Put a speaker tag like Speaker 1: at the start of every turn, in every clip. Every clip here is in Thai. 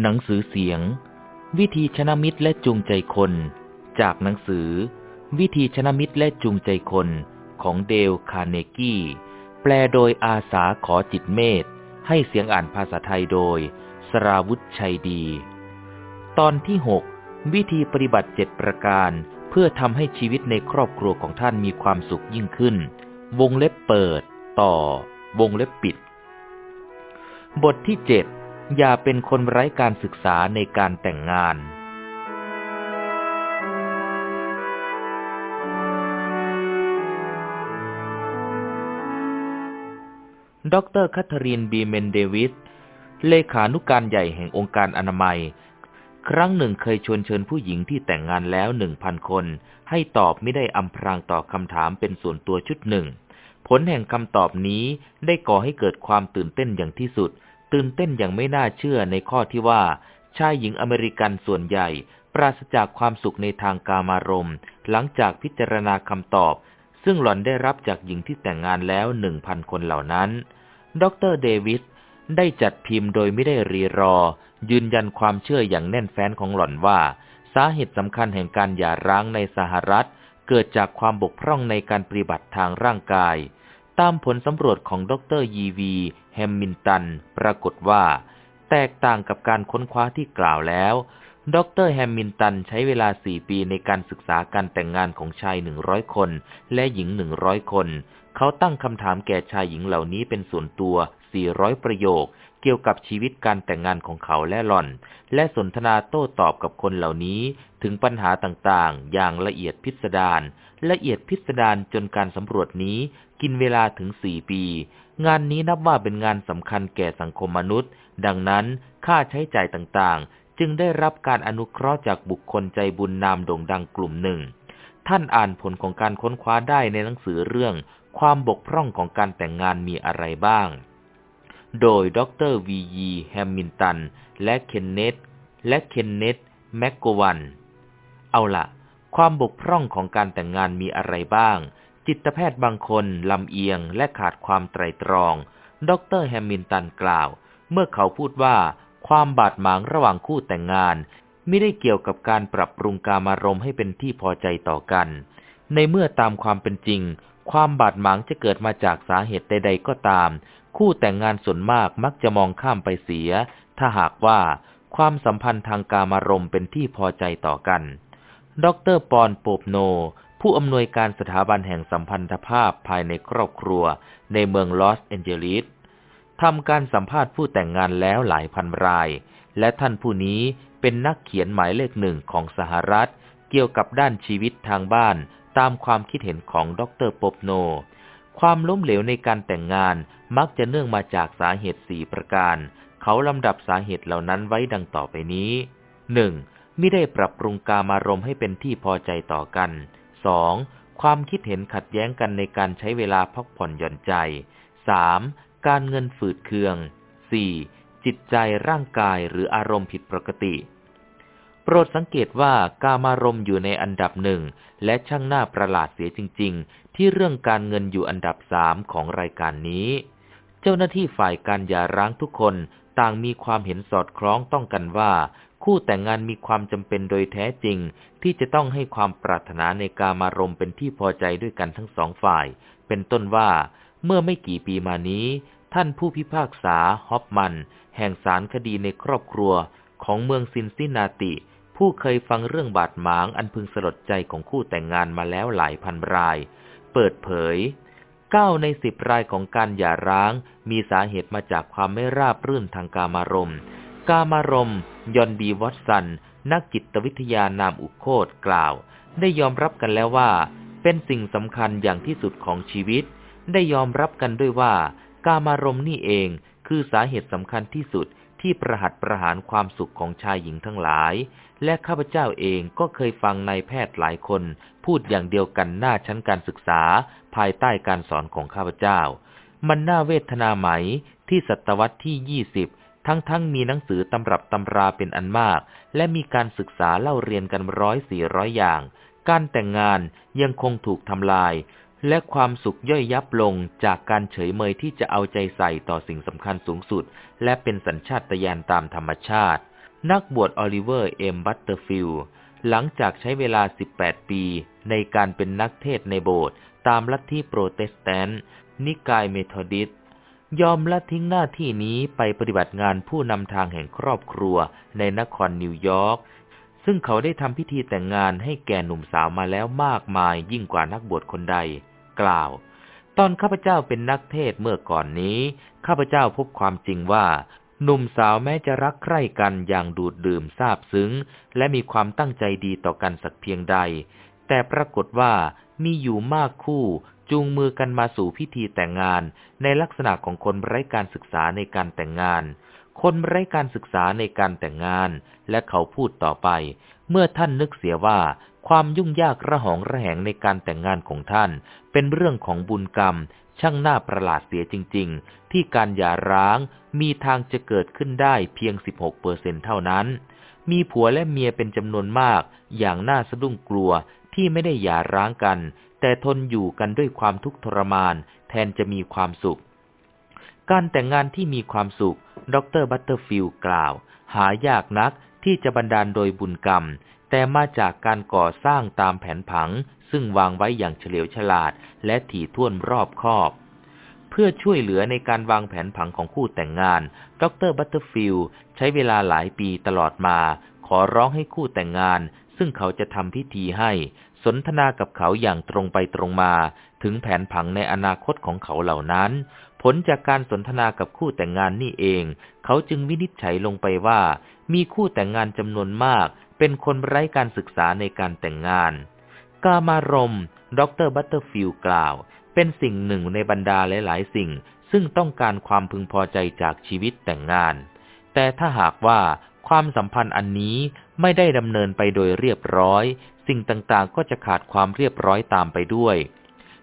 Speaker 1: หนังสือเสียง วิธีชนะมิตรและจูงใจคน จากหนังสือ วิธีชนะมิตรและจูงใจคนของเดลคาร์เนกี้ แปลโดยอาสาขอจิตเมธให้เสียงอ่านภาษาไทยโดย สราวุธชัยดี ตอนที่ 6 วิธีปฏิบัติเจ็ดประการ เพื่อทำให้ชีวิตในครอบครัวของท่านมีความสุขยิ่งขึ้น วงเล็บเปิด ต่อ วงเล็บปิด บทที่เจ็ด อย่าเป็นคนไร้การศึกษาในการแต่งงาน ดรคัทเธอรีนบีเมนเดวิส เลขานุการใหญ่แห่งองค์การอนามัย ครั้งหนึ่งเคยชวนเชิญผู้หญิงที่แต่งงานแล้วหนึ่งพันคน ให้ตอบมิได้อำพรางตอบคำถามเป็นส่วนตัวชุดหนึ่ง ผลแห่งคำตอบนี้ได้ก่อให้เกิดความตื่นเต้นอย่างที่สุด ตื่นเต้นอย่างไม่น่าเชื่อในข้อที่ว่าชายหญิงอเมริกันส่วนใหญ่ ปราศจากความสุขในทางกามารมณ์ หลังจากพิจารณาคำตอบ ซึ่งหล่อนได้รับจากหญิงที่แต่งงานแล้วหนึ่งพันคนเหล่านั้น ดรเดวิสได้จัดพิมพ์โดยไม่ได้รีรอ ยืนยันความเชื่ออย่างแน่นแฟ้นของหล่อนว่า สาเหตุสำคัญแห่งการหย่าร้างในสหรัฐ เกิดจากความบกพร่องในการปฏิบัติทางร่างกาย ตามผลสำรวจของดร จีวีแฮมมินตัน ปรากฏว่า แตกต่างกับการค้นคว้าที่กล่าวแล้ว ดรแฮมมินตันใช้เวลาสี่ปีในการศึกษาการแต่งงานของชายหนึ่งร้อยคน และหญิงหนึ่งร้อยคน เขาตั้งคำถามแก่ชายหญิงเหล่านี้เป็นส่วนตัว 400 ประโยค เกี่ยวกับชีวิตการแต่งงานของเขาและหล่อน และสนทนาโต้ตอบกับคนเหล่านี้ถึงปัญหาต่างๆ อย่างละเอียดพิสดาร ละเอียดพิสดารจนการสำรวจนี้กินเวลาถึงสี่ปี งานนี้นับว่าเป็นงานสำคัญแก่สังคมมนุษย์ ดังนั้นค่าใช้จ่ายต่างๆ จึงได้รับการอนุเคราะห์จากบุคคลใจบุญนามโด่งดังกลุ่มหนึ่ง ท่านอ่านผลของการค้นคว้าได้ในหนังสือเรื่อง ความบกพร่องของการแต่งงานมีอะไรบ้าง โดยดรวียีแฮมมินตัน และเคนเนตและเคนเนตแมกโกวัน เอาล่ะ ความบกพร่องของการแต่งงานมีอะไรบ้าง จิตแพทย์บางคนลำเอียงและขาดความไตรตรอง ดรแฮมมินตันกล่าว เมื่อเขาพูดว่าความบาดหมางระหว่างคู่แต่งงาน ไม่ได้เกี่ยวกับการปรับปรุงการมารมให้เป็นที่พอใจต่อกัน ในเมื่อตามความเป็นจริง ความบาดหมางจะเกิดมาจากสาเหตุใด ๆ ก็ตาม คู่แต่งงานส่วนมากมักจะมองข้ามไปเสีย ถ้าหากว่า ความสัมพันธ์ทางการมารมเป็นที่พอใจต่อกัน ดรปอนโปบโน ผู้อำนวยการสถาบันแห่งสัมพันธภาพภายในครอบครัวในเมืองลอสแอนเจลิสทำการสัมภาษณ์ผู้แต่งงานแล้วหลายพันราย และท่านผู้นี้เป็นนักเขียนหมายเลขหนึ่งของสหรัฐ เกี่ยวกับด้านชีวิตทางบ้าน ตามความคิดเห็นของดรปบโน ความล้มเหลวในการแต่งงานมักจะเนื่องมาจากสาเหตุสี่ประการ เขาลำดับสาเหตุเหล่านั้นไว้ดังต่อไปนี้หนึ่ง ไม่ได้ปรับปรุงกามารมณ์ให้เป็นที่พอใจต่อกัน 2. ความคิดเห็นขัดแย้งกันในการใช้เวลาพักผ่อนหย่อนใจ 3. การเงินฝืดเคือง 4. จิตใจร่างกายหรืออารมณ์ผิดปกติ โปรดสังเกตว่ากามารมณ์อยู่ในอันดับหนึ่งและช่างหน้าประหลาดเสียจริง ๆ ที่เรื่องการเงินอยู่อันดับสามของรายการนี้ เจ้าหน้าที่ฝ่ายการยาร้างทุกคน ต่างมีความเห็นสอดคล้องต้องกันว่า คู่แต่งงานมีความจำเป็นโดยแท้จริง ที่จะต้องให้ความปรารถนาในการมารมเป็นที่พอใจด้วยกันทั้งสองฝ่าย เป็นต้นว่า เมื่อไม่กี่ปีมานี้ ท่านผู้พิพากษาฮอปมัน แห่งศาลคดีในครอบครัวของเมืองซินซินาติ ผู้เคยฟังเรื่องบาดหมางอันพึงสลดใจของคู่แต่งงานมาแล้วหลายพันราย เปิดเผย เก้าในสิบรายของการหย่าร้าง มีสาเหตุมาจากความไม่ราบรื่นทางกามารมณ์ กามารมณ์ จอห์นบีวอตสัน นักจิตวิทยานามอุโฆษกล่าว ได้ยอมรับกันแล้วว่า เป็นสิ่งสำคัญอย่างที่สุดของชีวิต ได้ยอมรับกันด้วยว่า กามารม์นี่เองคือสาเหตุสำคัญที่สุด ที่ประหัตประหารความสุขของชายหญิงทั้งหลาย และข้าพเจ้าเองก็เคยฟังนายแพทย์หลายคน พูดอย่างเดียวกันหน้าชั้นการศึกษา ภายใต้การสอนของข้าพเจ้า มันน่าเวทนาไหมที่ศตวรรษที่ยี่สิบทั้งๆงมีหนังสือตำรับตำราเป็นอันมาก และมีการศึกษาเล่าเรียนกันร้อยสี่ร้อยอย่าง การแต่งงานยังคงถูกทำลาย และความสุขย่อยยับลงจากการเฉยเมยที่จะเอาใจใส่ต่อสิ่งสำคัญสูงสุด และเป็นสัญชาตญาณตามธรรมชาติ นักบวชออลิเวอร์เอ็มบัตเตอร์ฟิลหลังจากใช้เวลา 18 ปี ในการเป็นนักเทศน์ในโบสถ์ตามลัทธิโปรเตสแตนต์นิกายเมทอดิสต์ยอมละทิ้งหน้าที่นี้ไปปฏิบัติงานผู้นำทางแห่งครอบครัวในนครนิวยอร์ก ซึ่งเขาได้ทำพิธีแต่งงานให้แก่หนุ่มสาวมาแล้วมากมายยิ่งกว่านักบวชคนใด กล่าว ตอนข้าพเจ้าเป็นนักเทศเมื่อก่อนนี้ ข้าพเจ้าพบความจริงว่า หนุ่มสาวแม้จะรักใคร่กันอย่างดูดดื่มซาบซึ้ง และมีความตั้งใจดีต่อกันสักเพียงใด แต่ปรากฏว่ามีอยู่มากคู่จูงมือกันมาสู่พิธีแต่งงาน ในลักษณะของคนไร้การศึกษาในการแต่งงาน คนไร้การศึกษาในการแต่งงาน และเขาพูดต่อไป เมื่อท่านนึกเสียว่า ความยุ่งยากระหองระแหงในการแต่งงานของท่าน เป็นเรื่องของบุญกรรม ช่างน่าประหลาดเสียจริง ๆ ที่การหย่าร้าง มีทางจะเกิดขึ้นได้เพียง 16เปอร์เซ็นเท่านั้น มีผัวและเมียเป็นจำนวนมาก อย่างน่าสะดุ้งกลัวที่ไม่ได้หย่าร้างกัน แต่ทนอยู่กันด้วยความทุกข์ทรมาน แทนจะมีความสุข การแต่งงานที่มีความสุข ดรบัตเตอร์ฟิลด์กล่าว หายากนักที่จะบันดาลโดยบุญกรรม แต่มาจากการก่อสร้างตามแผนผัง ซึ่งวางไว้อย่างเฉลียวฉลาด และถี่ถ้วนรอบคอบ เพื่อช่วยเหลือในการวางแผนผังของคู่แต่งงาน ดรบัตเตอร์ฟิลด์ใช้เวลาหลายปีตลอดมา ขอร้องให้คู่แต่งงาน ซึ่งเขาจะทำพิธีให้ สนทนากับเขาอย่างตรงไปตรงมา ถึงแผนผังในอนาคตของเขาเหล่านั้น ผลจากการสนทนากับคู่แต่งงานนี่เอง เขาจึงวินิจฉัยลงไปว่า มีคู่แต่งงานจำนวนมาก เป็นคนไร้การศึกษาในการแต่งงาน กามารมณ์ ดรบัตเตอร์ฟิลด์กล่าว เป็นสิ่งหนึ่งในบรรดาหลายๆ สิ่ง ซึ่งต้องการความพึงพอใจจากชีวิตแต่งงาน แต่ถ้าหากว่าความสัมพันธ์อันนี้ไม่ได้ดำเนินไปโดยเรียบร้อย สิ่งต่างๆ ก็จะขาดความเรียบร้อยตามไปด้วย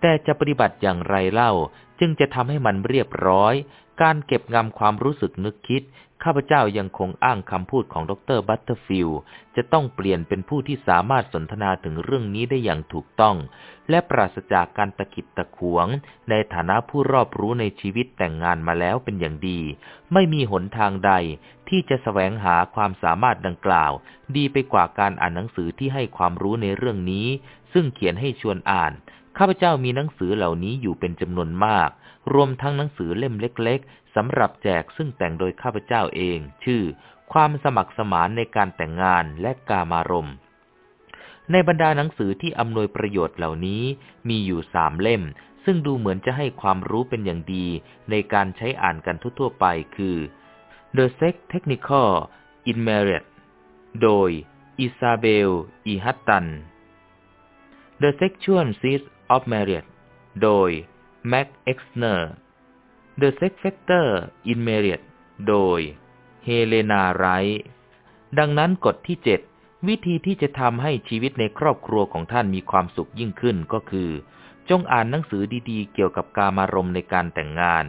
Speaker 1: แต่จะปฏิบัติอย่างไรเล่า จึงจะทำให้มันเรียบร้อย การเก็บงำความรู้สึกนึกคิด ข้าพเจ้ายังคงอ้างคำพูดของดรบัตเตอร์ฟิลด์ จะต้องเปลี่ยนเป็นผู้ที่สามารถสนทนาถึงเรื่องนี้ได้อย่างถูกต้อง และปราศจากการตะขิดตะขวง ในฐานะผู้รอบรู้ในชีวิตแต่งงานมาแล้วเป็นอย่างดี ไม่มีหนทางใด ที่จะแสวงหาความสามารถดังกล่าว ดีไปกว่าการอ่านหนังสือที่ให้ความรู้ในเรื่องนี้ ซึ่งเขียนให้ชวนอ่าน ข้าพเจ้ามีหนังสือเหล่านี้อยู่เป็นจำนวนมาก รวมทั้งหนังสือเล่มเล็ก ๆสำหรับแจกซึ่งแต่งโดยข้าพเจ้าเอง ชื่อ ความสมัครสมานในการแต่งงานและกามารมในบรรดาหนังสือที่อำนวยประโยชน์เหล่านี้มีอยู่สามเล่ม ซึ่งดูเหมือนจะให้ความรู้เป็นอย่างดี ในการใช้อ่านกันทั่วๆไปคือ The Sex Technique in Marriage โดยอิซาเบล อีฮัตตัน The Sexual Side of Marriage โดยเอ็มเจเอ็กซ์เนอร์ The Sex Factor in Marriage โดยเฮเลนาไรท์ดังนั้นกฎที่ 7 วิธีที่จะทำให้ชีวิตในครอบครัวของท่านมีความสุขยิ่งขึ้นก็คือ จงอ่านหนังสือดีๆ เกี่ยวกับการมารมในการแต่งงาน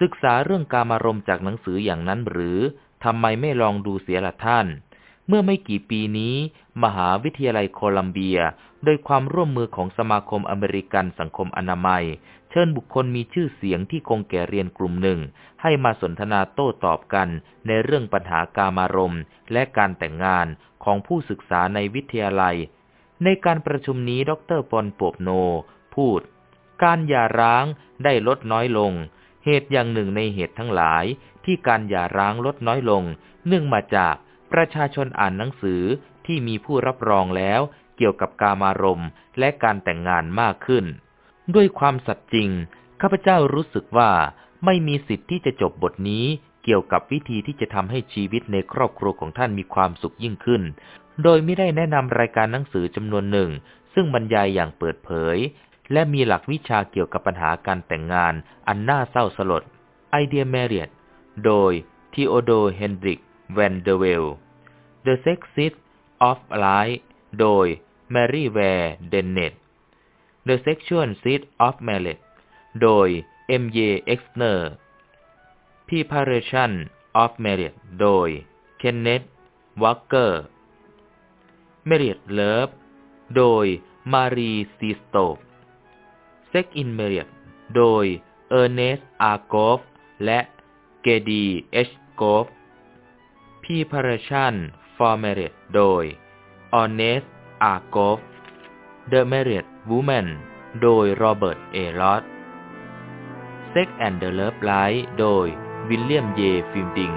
Speaker 1: ศึกษาเรื่องการมารมจากหนังสืออย่างนั้นหรือทำไมไม่ลองดูเสียละท่าน เมื่อไม่กี่ปีนี้ มหาวิทยาลัยโคลัมเบีย โดยความร่วมมือของสมาคมอเมริกันสังคมอนามัย เชิญบุคคลมีชื่อเสียงที่คงแก่เรียนกลุ่มหนึ่ง ให้มาสนทนาโต้ตอบกันในเรื่องปัญหากามารมและการแต่งงานของผู้ศึกษาในวิทยาลัย ในการประชุมนี้ดรปอนโปบโน พูด การหย่าร้างได้ลดน้อยลง เหตุอย่างหนึ่งในเหตุทั้งหลายที่การหย่าร้างลดน้อยลง เนื่องมาจาก ประชาชนอ่านหนังสือที่มีผู้รับรองแล้วเกี่ยวกับกามารมณ์และการแต่งงานมากขึ้น ด้วยความสัตย์จริง ข้าพเจ้ารู้สึกว่าไม่มีสิทธิ์ที่จะจบบทนี้เกี่ยวกับวิธีที่จะทำให้ชีวิตในครอบครัวของท่านมีความสุขยิ่งขึ้น โดยไม่ได้แนะนำรายการหนังสือจำนวนหนึ่ง ซึ่งบรรยายอย่างเปิดเผย และมีหลักวิชาเกี่ยวกับปัญหาการแต่งงาน อันน่าเศร้าสลด Ideal Marriage โดยทีโอโดเฮนดริก แวนเดเวล The Sex Side of Life โดยแมรี่แวร์เดนเนต The Sexual Side of Marriage โดยเอ็มเจเอ็กซ์เนอร์ Preparation of Marriage โดยเคนเนตวักเกอร์ Marriage Love โดยมารีซีสโตฟ Sex in Marriage โดยเออร์เนสต์อ Preparation for Marriage โดย Honest Argov The Married Woman โดย Robert A. l o t Sex and the Love Life โดย William J. Fielding